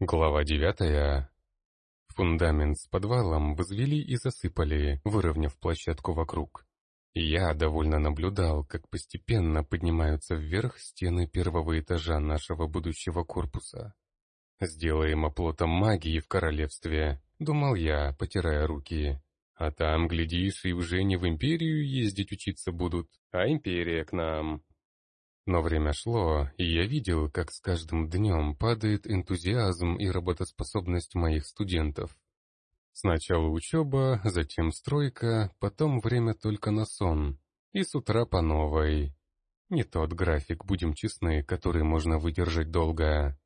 Глава девятая. Фундамент с подвалом возвели и засыпали, выровняв площадку вокруг. я довольно наблюдал, как постепенно поднимаются вверх стены первого этажа нашего будущего корпуса. «Сделаем оплотом магии в королевстве», — думал я, потирая руки. «А там, глядишь, и уже не в империю ездить учиться будут, а империя к нам, но время шло, и я видел, как с каждым днем падает энтузиазм и работоспособность моих студентов. Сначала учеба, затем стройка, потом время только на сон. И с утра по новой. Не тот график, будем честны, который можно выдержать долго.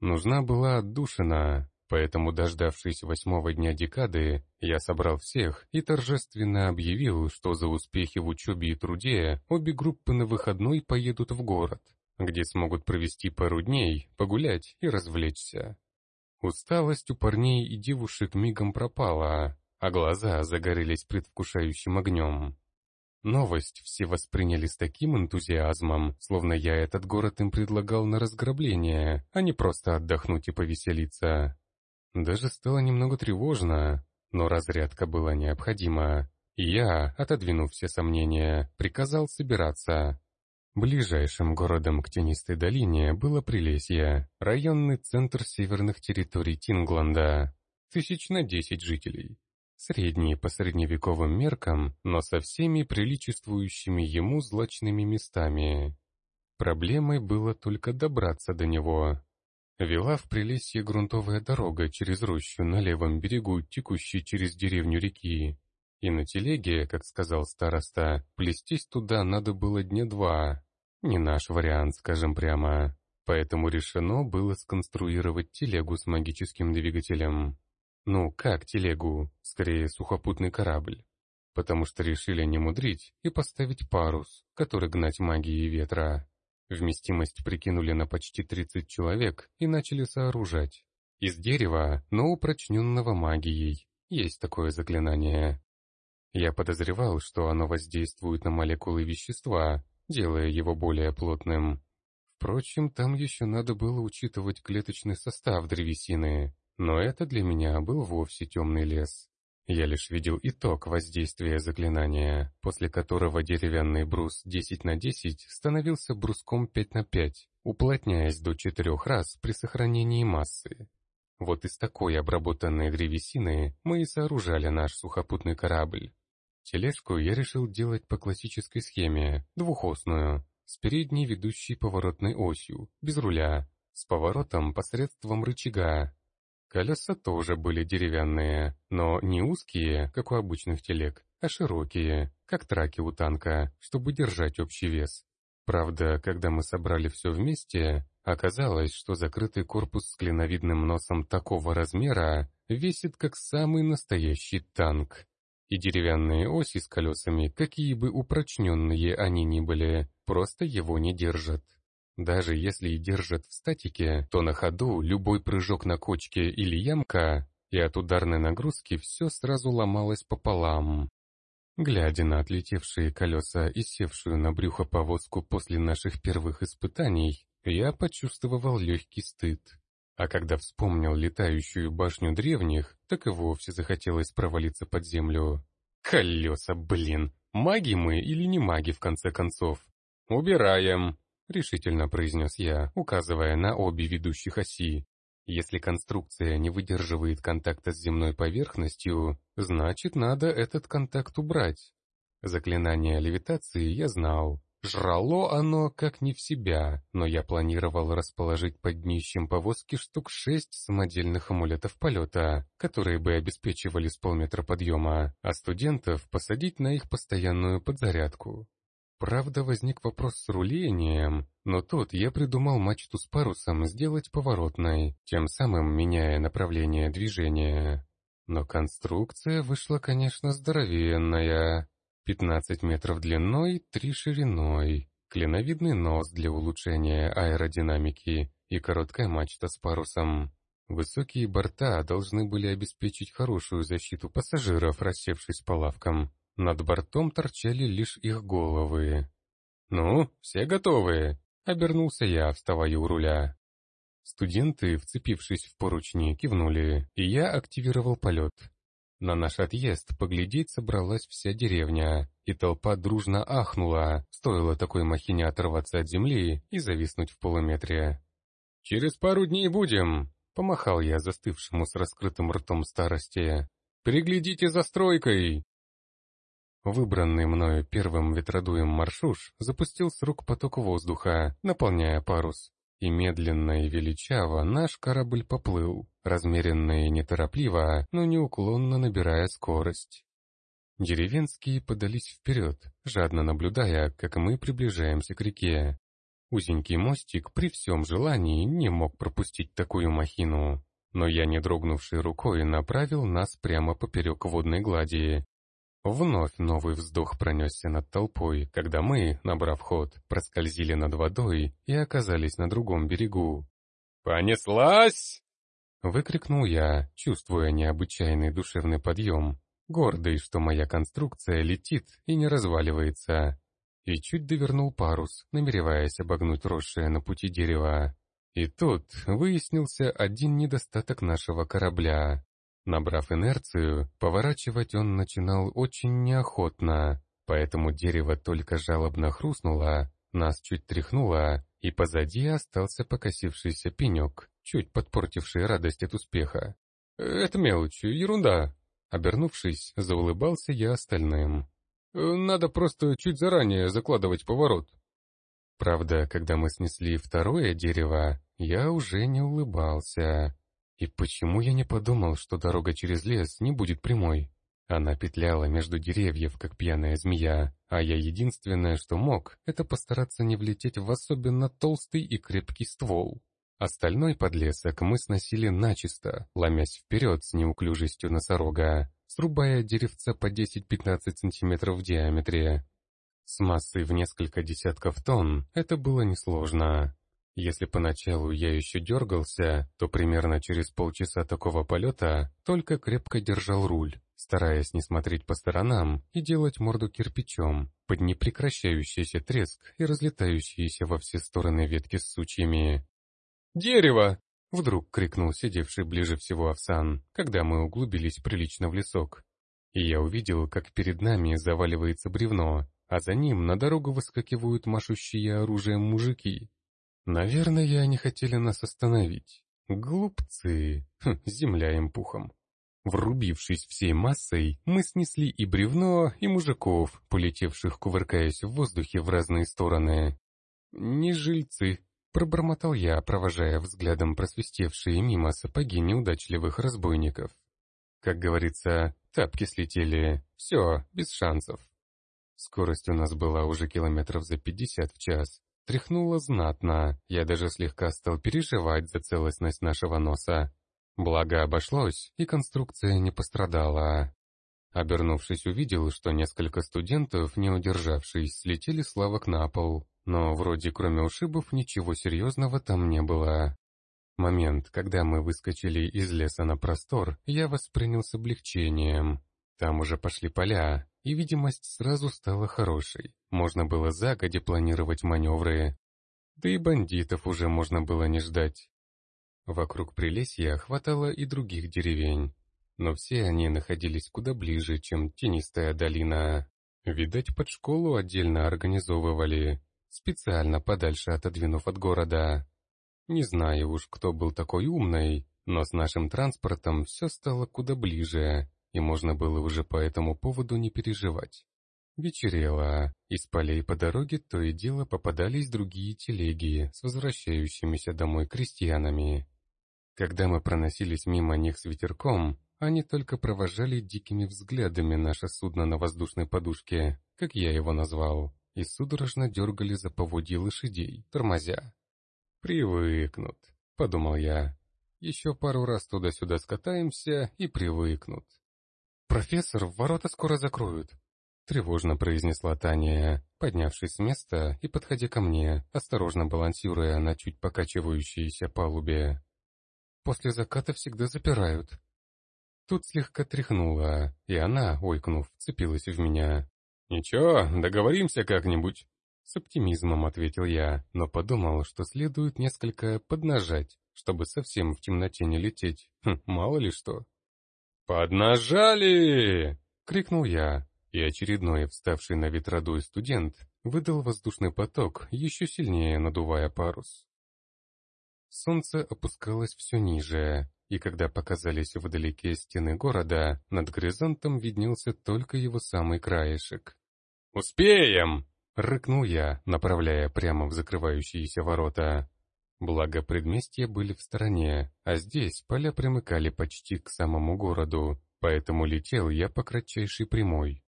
Нужна была отдушина, Поэтому, дождавшись восьмого дня декады, я собрал всех и торжественно объявил, что за успехи в учебе и труде обе группы на выходной поедут в город, где смогут провести пару дней, погулять и развлечься. Усталость у парней и девушек мигом пропала, а глаза загорелись предвкушающим огнем. Новость все восприняли с таким энтузиазмом, словно я этот город им предлагал на разграбление, а не просто отдохнуть и повеселиться. Даже стало немного тревожно, но разрядка была необходима. И я, отодвинув все сомнения, приказал собираться. Ближайшим городом к тенистой долине было Прилесье, районный центр северных территорий Тингланда, тысяч на десять жителей. Средний по средневековым меркам, но со всеми приличествующими ему злачными местами. Проблемой было только добраться до него. Вела в Прилесье грунтовая дорога через рощу на левом берегу, текущей через деревню реки. И на телеге, как сказал староста, плестись туда надо было дня два. Не наш вариант, скажем прямо. Поэтому решено было сконструировать телегу с магическим двигателем. Ну, как телегу? Скорее, сухопутный корабль. Потому что решили не мудрить и поставить парус, который гнать магией ветра. Вместимость прикинули на почти 30 человек и начали сооружать. Из дерева, но упрочненного магией. Есть такое заклинание. Я подозревал, что оно воздействует на молекулы вещества, делая его более плотным. Впрочем, там еще надо было учитывать клеточный состав древесины, но это для меня был вовсе темный лес. Я лишь видел итог воздействия заклинания, после которого деревянный брус 10 на 10 становился бруском 5 на 5, уплотняясь до четырех раз при сохранении массы. Вот из такой обработанной древесины мы и сооружали наш сухопутный корабль. Тележку я решил делать по классической схеме, двухосную, с передней ведущей поворотной осью, без руля, с поворотом посредством рычага, Колеса тоже были деревянные, но не узкие, как у обычных телег, а широкие, как траки у танка, чтобы держать общий вес. Правда, когда мы собрали все вместе, оказалось, что закрытый корпус с клиновидным носом такого размера весит как самый настоящий танк. И деревянные оси с колесами, какие бы упрочненные они ни были, просто его не держат. Даже если и держат в статике, то на ходу любой прыжок на кочке или ямка, и от ударной нагрузки все сразу ломалось пополам. Глядя на отлетевшие колеса и севшую на брюхо повозку после наших первых испытаний, я почувствовал легкий стыд. А когда вспомнил летающую башню древних, так и вовсе захотелось провалиться под землю. Колеса, блин! Маги мы или не маги, в конце концов? «Убираем!» — решительно произнес я, указывая на обе ведущих оси. «Если конструкция не выдерживает контакта с земной поверхностью, значит, надо этот контакт убрать». Заклинание левитации я знал. Жрало оно как не в себя, но я планировал расположить под днищем повозки штук шесть самодельных амулетов полета, которые бы обеспечивали с полметра подъема, а студентов посадить на их постоянную подзарядку. Правда, возник вопрос с рулением, но тут я придумал мачту с парусом сделать поворотной, тем самым меняя направление движения. Но конструкция вышла, конечно, здоровенная. 15 метров длиной, 3 шириной, клиновидный нос для улучшения аэродинамики и короткая мачта с парусом. Высокие борта должны были обеспечить хорошую защиту пассажиров, рассевшись по лавкам, над бортом торчали лишь их головы. «Ну, все готовы?» — обернулся я, вставая у руля. Студенты, вцепившись в поручни, кивнули, и я активировал полет. На наш отъезд поглядеть собралась вся деревня, и толпа дружно ахнула, стоило такой махине оторваться от земли и зависнуть в полуметре. «Через пару дней будем!» — помахал я застывшему с раскрытым ртом старости. «Приглядите за стройкой!» Выбранный мною первым ветродуем маршуш запустил с рук поток воздуха, наполняя парус. И медленно и величаво наш корабль поплыл, размеренно и неторопливо, но неуклонно набирая скорость. Деревенские подались вперед, жадно наблюдая, как мы приближаемся к реке. Узенький мостик при всем желании не мог пропустить такую махину, но я, не дрогнувшей рукой, направил нас прямо поперек водной глади, Вновь новый вздох пронесся над толпой, когда мы, набрав ход, проскользили над водой и оказались на другом берегу. «Понеслась!» — выкрикнул я, чувствуя необычайный душевный подъем, гордый, что моя конструкция летит и не разваливается, и чуть довернул парус, намереваясь обогнуть росшее на пути дерево. И тут выяснился один недостаток нашего корабля. Набрав инерцию, поворачивать он начинал очень неохотно, поэтому дерево только жалобно хрустнуло, нас чуть тряхнуло, и позади остался покосившийся пенек, чуть подпортивший радость от успеха. «Это мелочь, ерунда!» Обернувшись, заулыбался я остальным. «Надо просто чуть заранее закладывать поворот». Правда, когда мы снесли второе дерево, я уже не улыбался. И почему я не подумал, что дорога через лес не будет прямой? Она петляла между деревьев, как пьяная змея, а я единственное, что мог, это постараться не влететь в особенно толстый и крепкий ствол. Остальной подлесок мы сносили начисто, ломясь вперед с неуклюжестью носорога, срубая деревца по 10-15 сантиметров в диаметре. С массой в несколько десятков тонн это было несложно. Если поначалу я еще дергался, то примерно через полчаса такого полета только крепко держал руль, стараясь не смотреть по сторонам и делать морду кирпичом под непрекращающийся треск и разлетающиеся во все стороны ветки с сучьями. «Дерево!» — вдруг крикнул сидевший ближе всего Овсан, когда мы углубились прилично в лесок. И я увидел, как перед нами заваливается бревно, а за ним на дорогу выскакивают машущие оружием мужики. Наверное, они хотели нас остановить. Глупцы. Хм, земля им пухом. Врубившись всей массой, мы снесли и бревно, и мужиков, полетевших, кувыркаясь в воздухе в разные стороны. «Не жильцы», — пробормотал я, провожая взглядом просвистевшие мимо сапоги неудачливых разбойников. Как говорится, тапки слетели, все, без шансов. Скорость у нас была уже километров за пятьдесят в час, Тряхнуло знатно, я даже слегка стал переживать за целостность нашего носа. Благо обошлось, и конструкция не пострадала. Обернувшись, увидел, что несколько студентов, не удержавшись, слетели с лавок на пол, но вроде кроме ушибов ничего серьезного там не было. Момент, когда мы выскочили из леса на простор, я воспринял с облегчением. Там уже пошли поля, и видимость сразу стала хорошей. Можно было загоди планировать маневры. Да и бандитов уже можно было не ждать. Вокруг Прилесья хватало и других деревень, но все они находились куда ближе, чем тенистая долина. Видать, под школу отдельно организовывали, специально подальше отодвинув от города. Не знаю уж, кто был такой умный, но с нашим транспортом все стало куда ближе, и можно было уже по этому поводу не переживать. Вечерело, из полей по дороге то и дело попадались другие телеги с возвращающимися домой крестьянами. Когда мы проносились мимо них с ветерком, они только провожали дикими взглядами наше судно на воздушной подушке, как я его назвал, и судорожно дергали за поводья лошадей, тормозя. «Привыкнут», — подумал я. «Еще пару раз туда-сюда скатаемся и привыкнут». «Профессор, ворота скоро закроют», — тревожно произнесла Таня, поднявшись с места и подходя ко мне, осторожно балансируя на чуть покачивающейся палубе. «После заката всегда запирают». Тут слегка тряхнула, и она, ойкнув, цепилась в меня. «Ничего, договоримся как-нибудь», — с оптимизмом ответил я, но подумал, что следует несколько поднажать, чтобы совсем в темноте не лететь. Хм, мало ли что. «Поднажали!» — крикнул я, и очередной вставший на ветродуй студент выдал воздушный поток, еще сильнее надувая парус. Солнце опускалось все ниже, и когда показались вдалеке стены города, над горизонтом виднелся только его самый краешек. «Успеем!» — рыкнул я, направляя прямо в закрывающиеся ворота. Благо предместья были в стороне, а здесь поля примыкали почти к самому городу, поэтому летел я по кратчайшей прямой.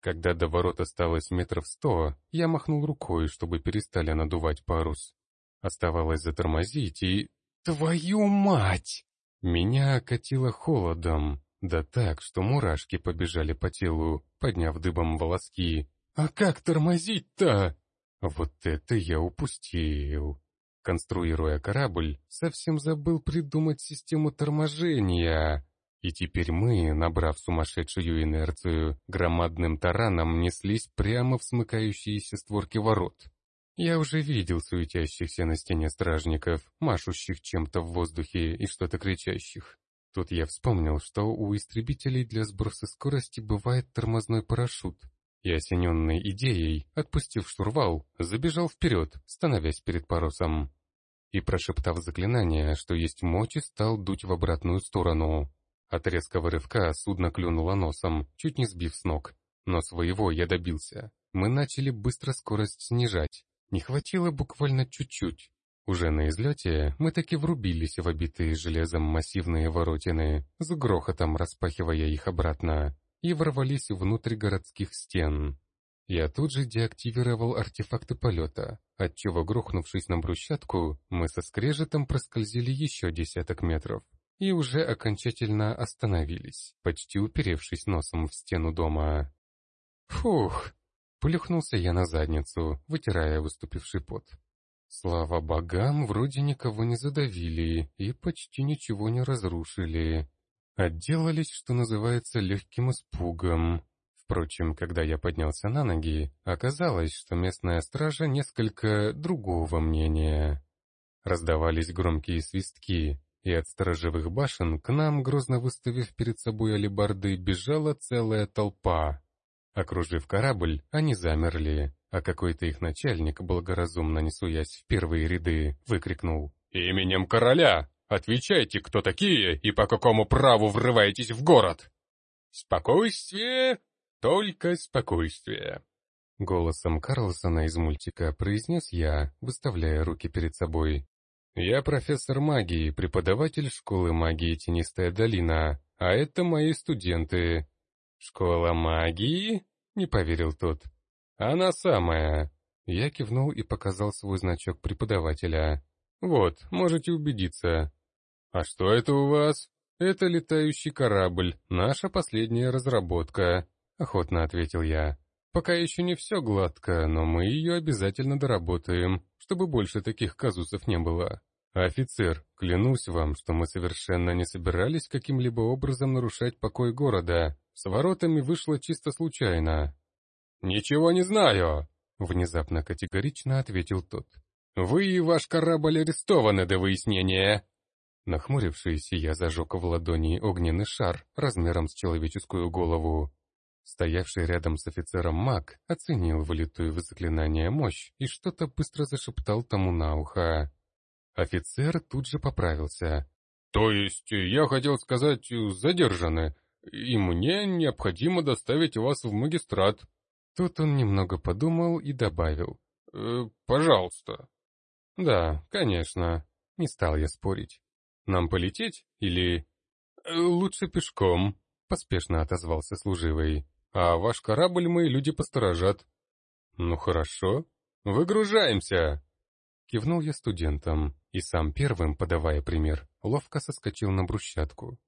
Когда до ворот осталось метров сто, я махнул рукой, чтобы перестали надувать парус. Оставалось затормозить и... Твою мать! Меня окатило холодом, да так, что мурашки побежали по телу, подняв дыбом волоски. «А как тормозить-то?» Вот это я упустил. Конструируя корабль, совсем забыл придумать систему торможения. И теперь мы, набрав сумасшедшую инерцию, громадным тараном неслись прямо в смыкающиеся створки ворот. Я уже видел суетящихся на стене стражников, машущих чем-то в воздухе и что-то кричащих. Тут я вспомнил, что у истребителей для сброса скорости бывает тормозной парашют. И осененный идеей, отпустив штурвал, забежал вперед, становясь перед парусом. И прошептав заклинание, что есть мочи, стал дуть в обратную сторону. От резкого рывка судно клюнуло носом, чуть не сбив с ног. Но своего я добился. Мы начали быстро скорость снижать, не хватило буквально чуть-чуть. Уже на излете мы таки врубились в обитые железом массивные воротины, с грохотом распахивая их обратно, и ворвались внутрь городских стен. Я тут же деактивировал артефакты полета, отчего, грохнувшись на брусчатку, мы со скрежетом проскользили еще десяток метров и уже окончательно остановились, почти уперевшись носом в стену дома. Фух, Плюхнулся я на задницу, вытирая выступивший пот. Слава богам, вроде никого не задавили и почти ничего не разрушили. Отделались, что называется, легким испугом. Впрочем, когда я поднялся на ноги, оказалось, что местная стража несколько другого мнения. Раздавались громкие свистки, и от сторожевых башен к нам, грозно выставив перед собой алебарды, бежала целая толпа. Окружив корабль, они замерли, а какой-то их начальник, благоразумно не суясь в первые ряды, выкрикнул «Именем короля! Отвечайте, кто такие и по какому праву врываетесь в город!» «Спокойствие! Только спокойствие!» Голосом Карлсона из мультика произнес я, выставляя руки перед собой. «Я профессор магии, преподаватель школы магии Тенистая долина, а это мои студенты, «Школа магии?» — не поверил тот. «Она самая». Я кивнул и показал свой значок преподавателя. «Вот, можете убедиться». «А что это у вас?» «Это летающий корабль, наша последняя разработка», — охотно ответил я. «Пока еще не все гладко, но мы ее обязательно доработаем, чтобы больше таких казусов не было». «Офицер, клянусь вам, что мы совершенно не собирались каким-либо образом нарушать покой города. С воротами вышло чисто случайно». «Ничего не знаю», — внезапно категорично ответил тот. «Вы и ваш корабль арестованы до выяснения». Нахмурившись, я зажег в ладони огненный шар размером с человеческую голову. Стоявший рядом с офицером маг оценил вылитую в заклинание мощь и что-то быстро зашептал тому на ухо. Офицер тут же поправился. «То есть, я хотел сказать, задержаны, и мне необходимо доставить вас в магистрат». Тут он немного подумал и добавил. «Э, «Пожалуйста». «Да, конечно». Не стал я спорить. «Нам полететь или...» «Э, «Лучше пешком», — поспешно отозвался служивый. «А ваш корабль мои люди посторожат». «Ну хорошо. Выгружаемся!» Кивнул я студентам, и сам первым, подавая пример, ловко соскочил на брусчатку.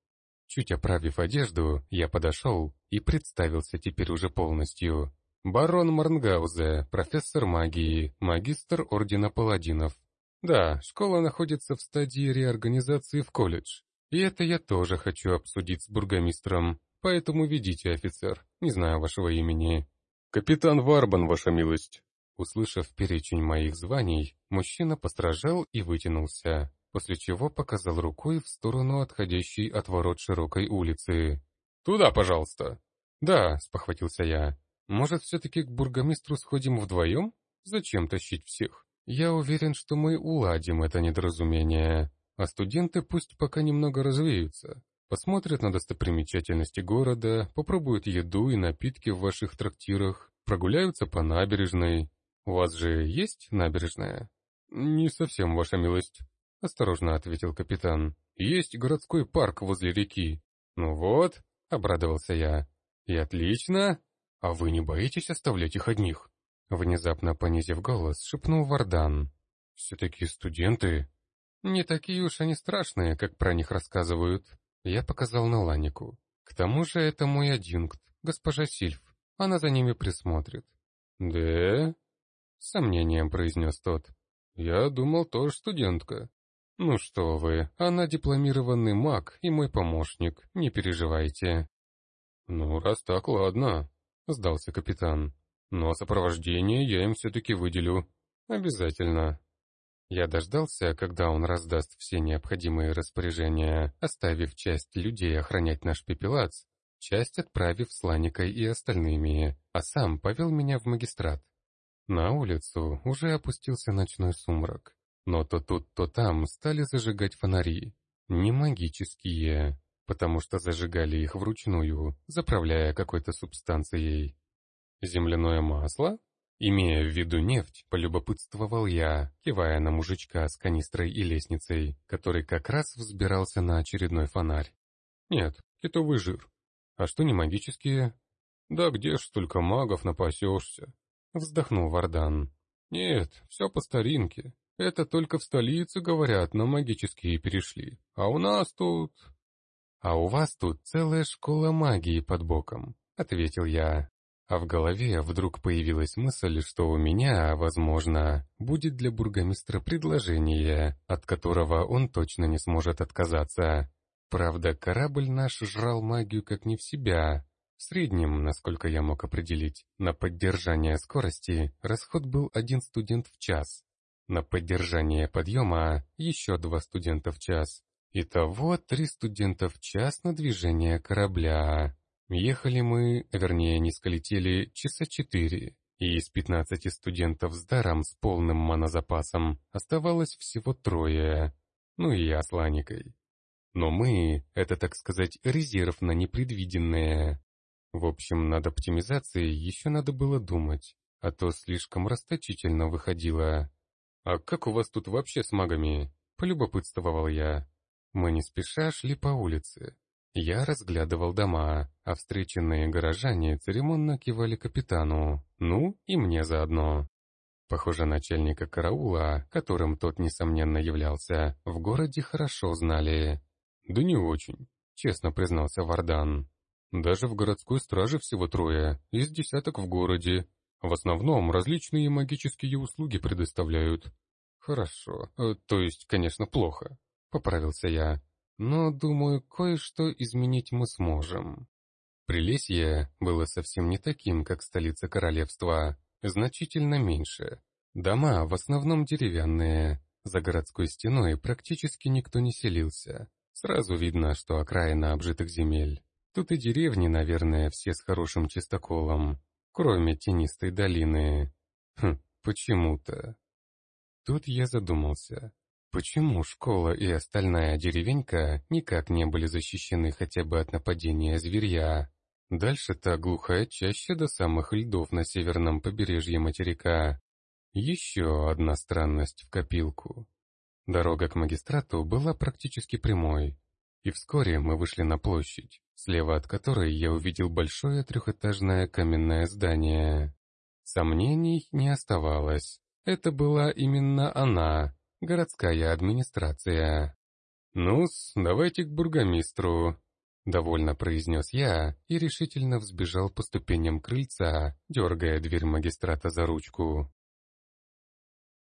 Чуть оправив одежду, я подошел и представился теперь уже полностью. Барон Марнгаузе, профессор магии, магистр Ордена Паладинов. Да, школа находится в стадии реорганизации в колледж. И это я тоже хочу обсудить с бургомистром, поэтому ведите, офицер, не знаю вашего имени. Капитан Варбан, ваша милость. Услышав перечень моих званий, мужчина постражал и вытянулся. после чего показал рукой в сторону отходящей от ворот широкой улицы. «Туда, пожалуйста!» «Да», — спохватился я. «Может, все-таки к бургомистру сходим вдвоем? Зачем тащить всех? Я уверен, что мы уладим это недоразумение, а студенты пусть пока немного развеются, посмотрят на достопримечательности города, попробуют еду и напитки в ваших трактирах, прогуляются по набережной. У вас же есть набережная?» «Не совсем, ваша милость», — осторожно ответил капитан. «Есть городской парк возле реки». «Ну вот», — обрадовался я. «И отлично. А вы не боитесь оставлять их одних?» Внезапно понизив голос, шепнул Вардан. «Все-таки студенты...» «Не такие уж они страшные, как про них рассказывают». Я показал на Ланику. «К тому же это мой адъюнкт, госпожа Сильф. Она за ними присмотрит». «Да?» — сомнением произнес тот. «Я думал, тоже студентка». «Ну что вы, она дипломированный маг и мой помощник, не переживайте». «Ну, раз так, ладно», — сдался капитан. «Но сопровождение я им все-таки выделю. Обязательно». Я дождался, когда он раздаст все необходимые распоряжения, оставив часть людей охранять наш пепелац, часть отправив с Ланикой и остальными, а сам повел меня в магистрат. На улицу уже опустился ночной сумрак, но то тут, то там стали зажигать фонари. Не магические, потому что зажигали их вручную, заправляя какой-то субстанцией. Земляное масло? Имея в виду нефть, полюбопытствовал я, кивая на мужичка с канистрой и лестницей, который как раз взбирался на очередной фонарь. Нет, китовый жир. А что не магические? Да где ж столько магов напасешься? Вздохнул Вардан. Нет, все по старинке. Это только в столице, говорят, на магические перешли. А у нас тут... «А у вас тут целая школа магии под боком», — ответил я. А в голове вдруг появилась мысль, что у меня, возможно, будет для бургомистра предложение, от которого он точно не сможет отказаться. Правда, корабль наш жрал магию как не в себя. В среднем, насколько я мог определить, на поддержание скорости расход был один студент в час. На поддержание подъема еще два студента в час. Итого три студента в час на движение корабля. Ехали мы, вернее, низко летели, часа четыре, и из пятнадцати студентов с даром с полным монозапасом оставалось всего трое, ну и я с Ланикой. Но мы — это, так сказать, резерв на непредвиденное. В общем, над оптимизацией еще надо было думать, а то слишком расточительно выходило. «А как у вас тут вообще с магами?» — полюбопытствовал я. Мы не спеша шли по улице. Я разглядывал дома, а встреченные горожане церемонно кивали капитану, ну и мне заодно. Похоже, начальника караула, которым тот, несомненно, являлся, в городе хорошо знали. «Да не очень», — честно признался Вардан. «Даже в городской страже всего трое, из десяток в городе. В основном различные магические услуги предоставляют». «Хорошо, э, то есть, конечно, плохо поправился я. Но, думаю, кое-что изменить мы сможем. Прилесье было совсем не таким, как столица королевства, значительно меньше. Дома в основном деревянные, за городской стеной практически никто не селился. Сразу видно, что окраина обжитых земель. Тут и деревни, наверное, все с хорошим чистоколом, кроме тенистой долины. Хм, почему-то. Тут я задумался. Почему школа и остальная деревенька никак не были защищены хотя бы от нападения зверья? Дальше та глухая чаще до самых льдов на северном побережье материка. Еще одна странность в копилку. Дорога к магистрату была практически прямой, и вскоре мы вышли на площадь, слева от которой я увидел большое трехэтажное каменное здание. Сомнений не оставалось. Это была именно она, городская администрация. «Ну-с, давайте к бургомистру», — довольно произнес я и решительно взбежал по ступеням крыльца, дергая дверь магистрата за ручку.